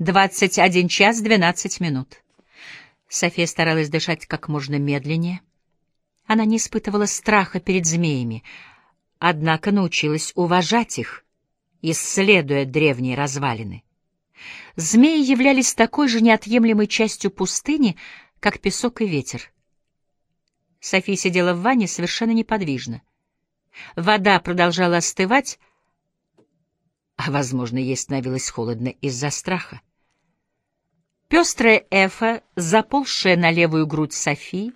Двадцать один час двенадцать минут. София старалась дышать как можно медленнее. Она не испытывала страха перед змеями, однако научилась уважать их, исследуя древние развалины. Змеи являлись такой же неотъемлемой частью пустыни, как песок и ветер. София сидела в ванне совершенно неподвижно. Вода продолжала остывать, а, возможно, ей становилось холодно из-за страха. Пестрая эфа, заползшая на левую грудь Софии,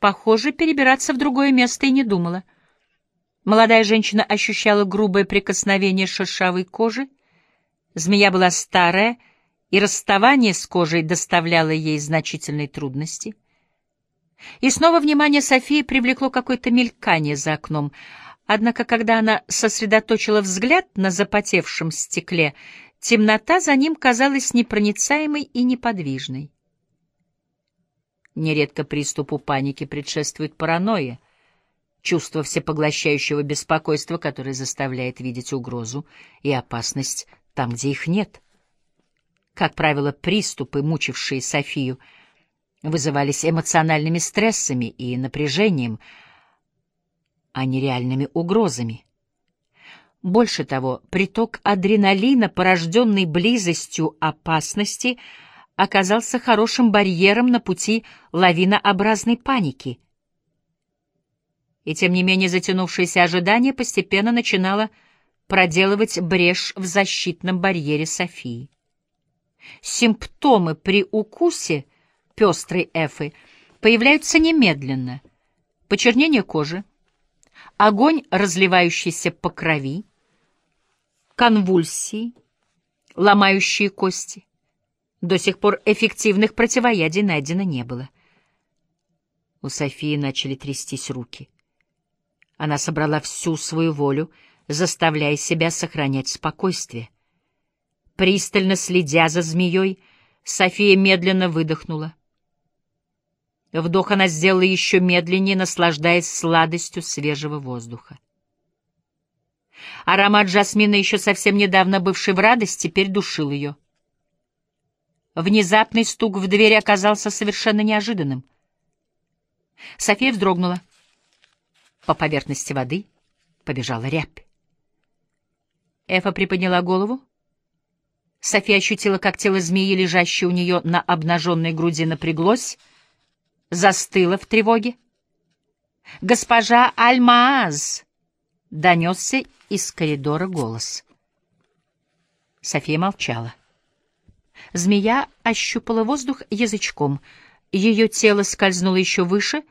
похоже, перебираться в другое место и не думала. Молодая женщина ощущала грубое прикосновение шершавой кожи. Змея была старая, и расставание с кожей доставляло ей значительные трудности. И снова внимание Софии привлекло какое-то мелькание за окном — Однако, когда она сосредоточила взгляд на запотевшем стекле, темнота за ним казалась непроницаемой и неподвижной. Нередко приступу паники предшествует паранойя, чувство всепоглощающего беспокойства, которое заставляет видеть угрозу и опасность там, где их нет. Как правило, приступы, мучившие Софию, вызывались эмоциональными стрессами и напряжением — а не реальными угрозами. Больше того, приток адреналина, порожденный близостью опасности, оказался хорошим барьером на пути лавинообразной паники. И тем не менее затянувшееся ожидание постепенно начинало проделывать брешь в защитном барьере Софии. Симптомы при укусе пестрой эфы появляются немедленно. Почернение кожи, огонь, разливающийся по крови, конвульсии, ломающие кости. До сих пор эффективных противоядий найдено не было. У Софии начали трястись руки. Она собрала всю свою волю, заставляя себя сохранять спокойствие. Пристально следя за змеей, София медленно выдохнула. Вдох она сделала еще медленнее, наслаждаясь сладостью свежего воздуха. Аромат жасмина, еще совсем недавно бывший в радость, теперь душил ее. Внезапный стук в двери оказался совершенно неожиданным. София вздрогнула. По поверхности воды побежала рябь. Эфа приподняла голову. София ощутила, как тело змеи, лежащее у нее на обнаженной груди, напряглось — застыла в тревоге. «Госпожа Альмааз!» — донесся из коридора голос. София молчала. Змея ощупала воздух язычком. Ее тело скользнуло еще выше,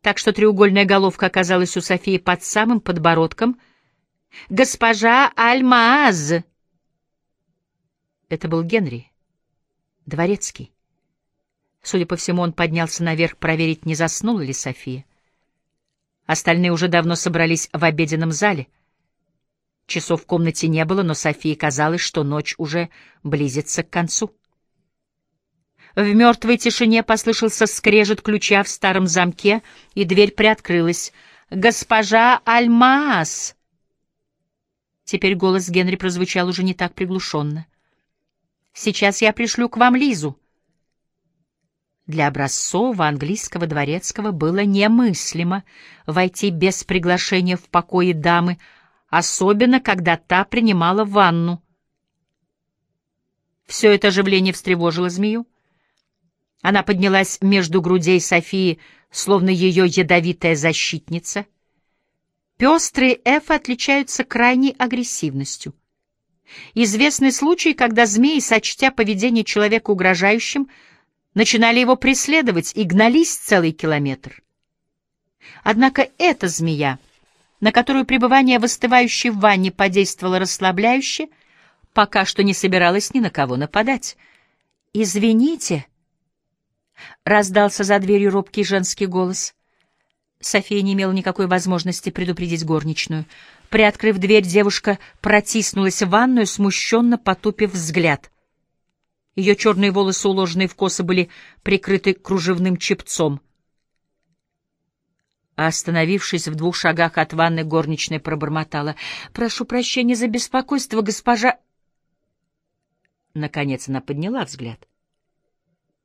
так что треугольная головка оказалась у Софии под самым подбородком. «Госпожа Альмааз!» Это был Генри, дворецкий. Судя по всему, он поднялся наверх проверить, не заснула ли София. Остальные уже давно собрались в обеденном зале. Часов в комнате не было, но Софии казалось, что ночь уже близится к концу. В мертвой тишине послышался скрежет ключа в старом замке, и дверь приоткрылась. «Госпожа Альмаас!» Теперь голос Генри прозвучал уже не так приглушенно. «Сейчас я пришлю к вам Лизу». Для образцового английского дворецкого было немыслимо войти без приглашения в покои дамы, особенно когда та принимала ванну. Все это оживление встревожило змею. Она поднялась между грудей Софии, словно ее ядовитая защитница. Пестрые эфы отличаются крайней агрессивностью. Известны случаи, когда змеи, сочтя поведение человека угрожающим, начинали его преследовать и гнались целый километр. Однако эта змея, на которую пребывание в остывающей ванне подействовало расслабляюще, пока что не собиралась ни на кого нападать. «Извините», — раздался за дверью робкий женский голос. София не имела никакой возможности предупредить горничную. Приоткрыв дверь, девушка протиснулась в ванную, смущенно потупив взгляд — ее черные волосы, уложенные в косы, были прикрыты кружевным чепцом. остановившись в двух шагах от ванны, горничная пробормотала. — Прошу прощения за беспокойство, госпожа... Наконец она подняла взгляд.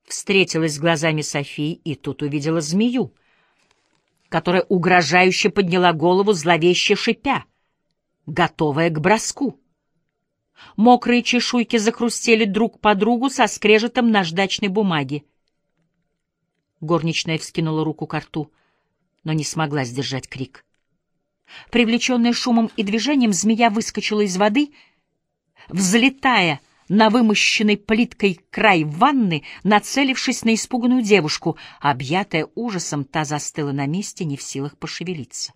Встретилась с глазами Софии и тут увидела змею, которая угрожающе подняла голову, зловеще шипя, готовая к броску. Мокрые чешуйки захрустели друг по другу со скрежетом наждачной бумаги. Горничная вскинула руку к рту, но не смогла сдержать крик. Привлеченная шумом и движением, змея выскочила из воды, взлетая на вымощенный плиткой край ванны, нацелившись на испуганную девушку. Объятая ужасом, та застыла на месте, не в силах пошевелиться.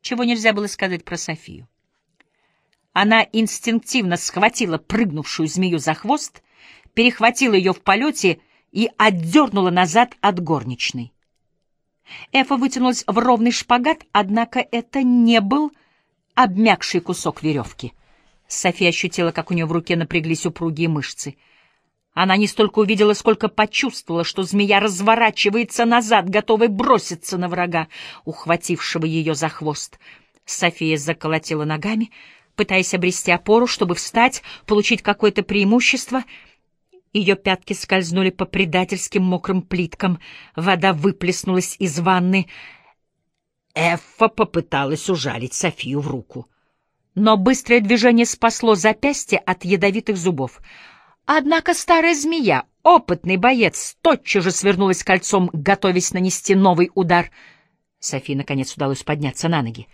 Чего нельзя было сказать про Софию. Она инстинктивно схватила прыгнувшую змею за хвост перехватила ее в полете и отдернула назад от горничной. Эфа вытянулась в ровный шпагат, однако это не был обмякший кусок веревки. София ощутила, как у нее в руке напряглись упругие мышцы. Она не столько увидела, сколько почувствовала, что змея разворачивается назад, готовая броситься на врага, ухватившего ее за хвост. София заколотила ногами, пытаясь обрести опору, чтобы встать, получить какое-то преимущество — ее пятки скользнули по предательским мокрым плиткам. Вода выплеснулась из ванны. Эффа попыталась ужалить Софию в руку. Но быстрое движение спасло запястье от ядовитых зубов. Однако старая змея, опытный боец, тотчас же свернулась кольцом, готовясь нанести новый удар. Софии, наконец, удалось подняться на ноги.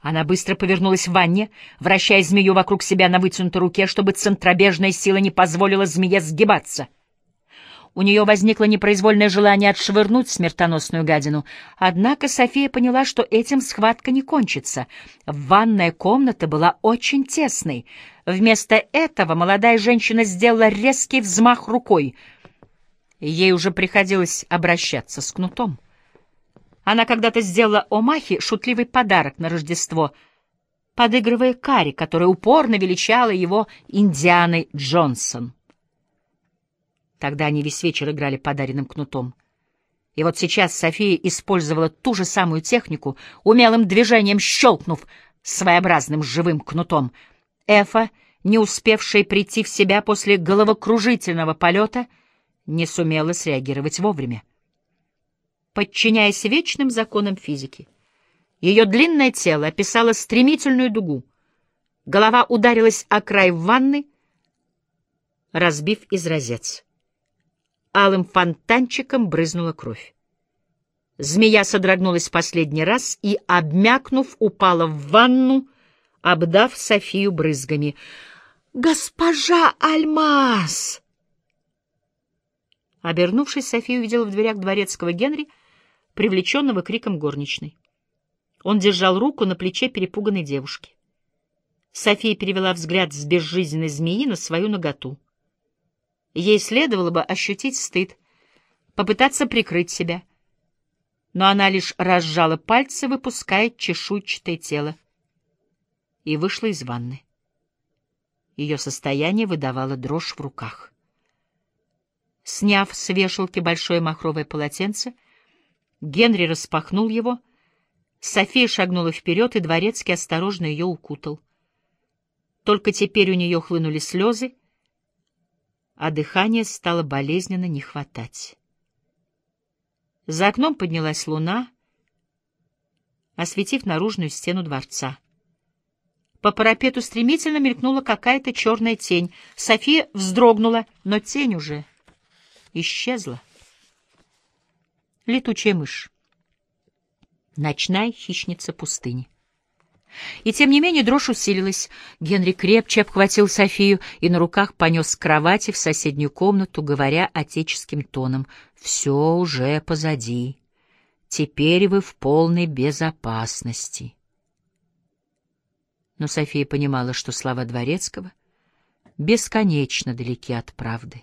Она быстро повернулась в ванне, вращая змею вокруг себя на вытянутой руке, чтобы центробежная сила не позволила змее сгибаться. У нее возникло непроизвольное желание отшвырнуть смертоносную гадину, однако София поняла, что этим схватка не кончится. Ванная комната была очень тесной. Вместо этого молодая женщина сделала резкий взмах рукой. Ей уже приходилось обращаться с кнутом. Она когда-то сделала Омахе шутливый подарок на Рождество, подыгрывая Кари, которая упорно величала его Индианой Джонсон. Тогда они весь вечер играли подаренным кнутом. И вот сейчас София использовала ту же самую технику, умелым движением щелкнув своеобразным живым кнутом. Эфа, не успевшая прийти в себя после головокружительного полета, не сумела среагировать вовремя подчиняясь вечным законам физики. Ее длинное тело описало стремительную дугу. Голова ударилась о край ванны, разбив изразец. Алым фонтанчиком брызнула кровь. Змея содрогнулась последний раз и, обмякнув, упала в ванну, обдав Софию брызгами. «Госпожа Альмаз!» Обернувшись, София увидела в дверях дворецкого Генри — привлеченного криком горничной. Он держал руку на плече перепуганной девушки. София перевела взгляд с безжизненной змеи на свою ноготу. Ей следовало бы ощутить стыд, попытаться прикрыть себя. Но она лишь разжала пальцы, выпуская чешуйчатое тело, и вышла из ванны. Ее состояние выдавало дрожь в руках. Сняв с вешалки большое махровое полотенце, Генри распахнул его. София шагнула вперед, и дворецкий осторожно ее укутал. Только теперь у нее хлынули слезы, а дыхание стало болезненно не хватать. За окном поднялась луна, осветив наружную стену дворца. По парапету стремительно мелькнула какая-то черная тень. София вздрогнула, но тень уже исчезла летучая мышь. Ночная хищница пустыни. И тем не менее дрожь усилилась. Генри крепче обхватил Софию и на руках понес к кровати в соседнюю комнату, говоря отеческим тоном. «Все уже позади. Теперь вы в полной безопасности». Но София понимала, что слова Дворецкого бесконечно далеки от правды.